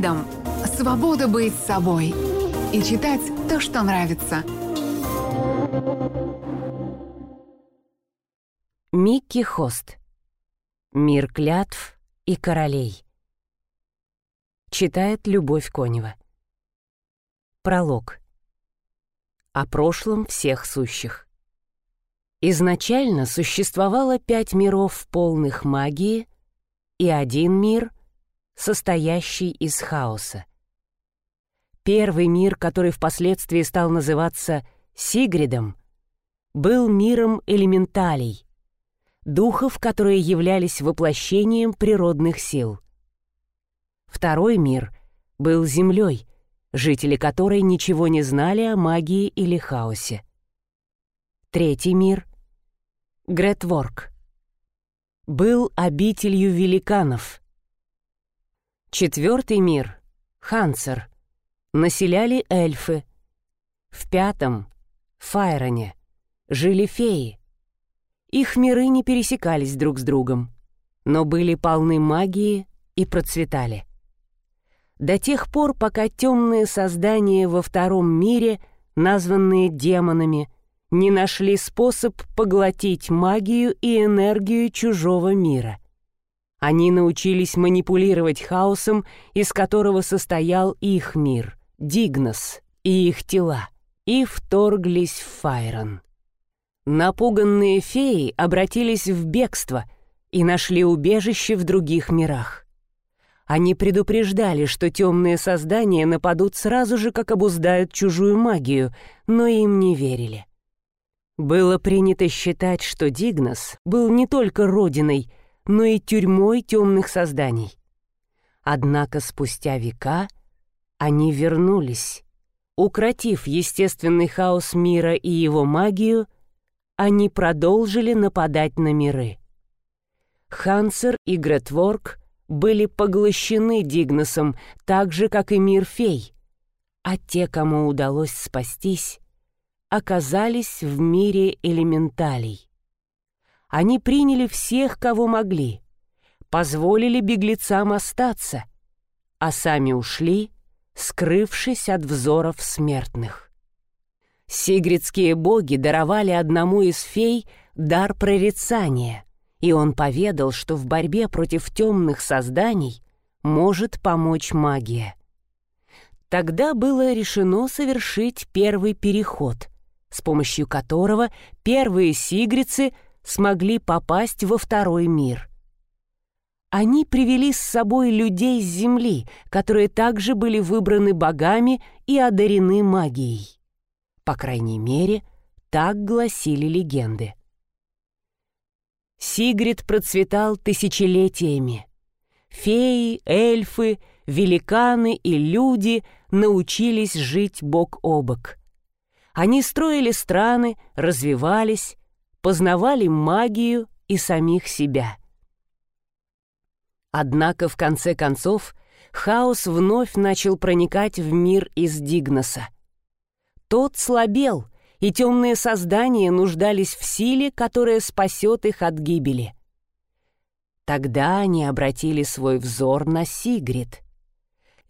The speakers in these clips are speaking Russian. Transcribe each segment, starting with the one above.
Фридом — свобода быть собой и читать то, что нравится. Микки Хост. Мир клятв и королей. Читает Любовь Конева. Пролог. О прошлом всех сущих. Изначально существовало пять миров полных магии и один мир, состоящий из хаоса. Первый мир, который впоследствии стал называться Сигридом, был миром элементалей, духов, которые являлись воплощением природных сил. Второй мир был землей, жители которой ничего не знали о магии или хаосе. Третий мир Гретворк. Был обителью великанов. Четвертый мир, Хансер, населяли эльфы. В пятом, Файроне, жили феи. Их миры не пересекались друг с другом, но были полны магии и процветали. До тех пор, пока темные создания во втором мире, названные демонами, не нашли способ поглотить магию и энергию чужого мира. Они научились манипулировать хаосом, из которого состоял их мир, Дигнос, и их тела, и вторглись в Файрон. Напуганные феи обратились в бегство и нашли убежище в других мирах. Они предупреждали, что темные создания нападут сразу же, как обуздают чужую магию, но им не верили. Было принято считать, что Дигнос был не только родиной, но и тюрьмой темных созданий. Однако спустя века они вернулись. Укротив естественный хаос мира и его магию, они продолжили нападать на миры. Хансер и Гретворк были поглощены Дигносом так же, как и мир фей, а те, кому удалось спастись, оказались в мире элементалей. Они приняли всех, кого могли, позволили беглецам остаться, а сами ушли, скрывшись от взоров смертных. Сигридские боги даровали одному из фей дар прорицания, и он поведал, что в борьбе против темных созданий может помочь магия. Тогда было решено совершить первый переход, с помощью которого первые сигрицы смогли попасть во второй мир. Они привели с собой людей с земли, которые также были выбраны богами и одарены магией. По крайней мере, так гласили легенды. Сигрид процветал тысячелетиями. Феи, эльфы, великаны и люди научились жить бок о бок. Они строили страны, развивались, познавали магию и самих себя. Однако, в конце концов, хаос вновь начал проникать в мир из Дигноса. Тот слабел, и темные создания нуждались в силе, которая спасет их от гибели. Тогда они обратили свой взор на Сигрид —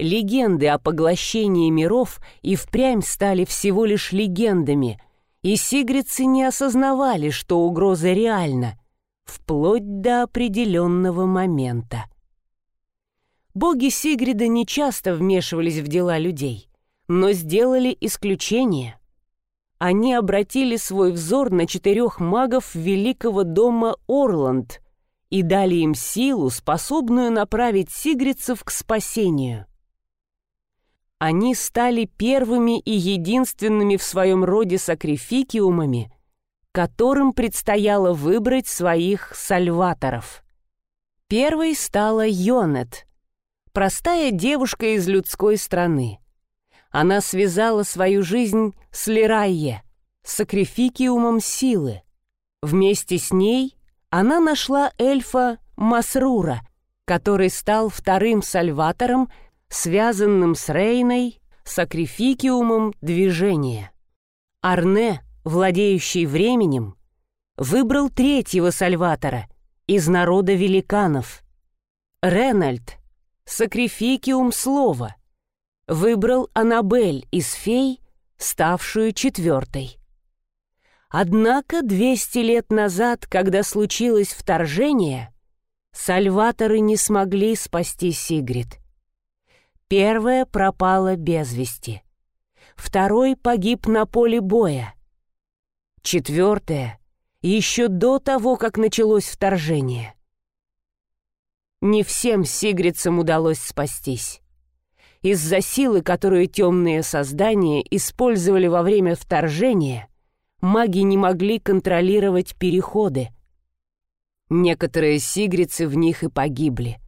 легенды о поглощении миров и впрямь стали всего лишь легендами, и сигрицы не осознавали, что угроза реальна, вплоть до определенного момента. Боги Сигрида не часто вмешивались в дела людей, но сделали исключение. Они обратили свой взор на четырех магов великого дома Орланд и дали им силу, способную направить сигрицев к спасению они стали первыми и единственными в своем роде сакрификиумами, которым предстояло выбрать своих сальваторов. Первой стала Йонет, простая девушка из людской страны. Она связала свою жизнь с Лирайе, сакрификиумом силы. Вместе с ней она нашла эльфа Масрура, который стал вторым сальватором связанным с Рейной, сакрификиумом движения. Арне, владеющий временем, выбрал третьего Сальватора из народа великанов. Ренальд, сакрификиум слова, выбрал Аннабель из фей, ставшую четвертой. Однако 200 лет назад, когда случилось вторжение, сальваторы не смогли спасти Сигрид. Первая пропала без вести. Второй погиб на поле боя. Четвертая — еще до того, как началось вторжение. Не всем сигрицам удалось спастись. Из-за силы, которую темные создания использовали во время вторжения, маги не могли контролировать переходы. Некоторые сигрицы в них и погибли.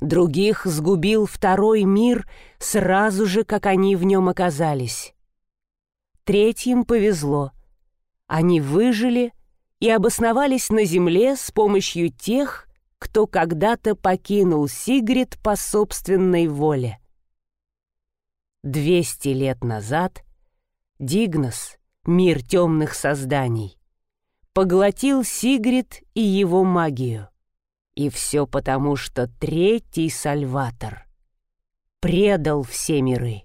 Других сгубил второй мир сразу же, как они в нем оказались. Третьим повезло. Они выжили и обосновались на земле с помощью тех, кто когда-то покинул Сигрид по собственной воле. Двести лет назад Дигнос, мир темных созданий, поглотил Сигрид и его магию. И все потому, что третий Сальватор предал все миры.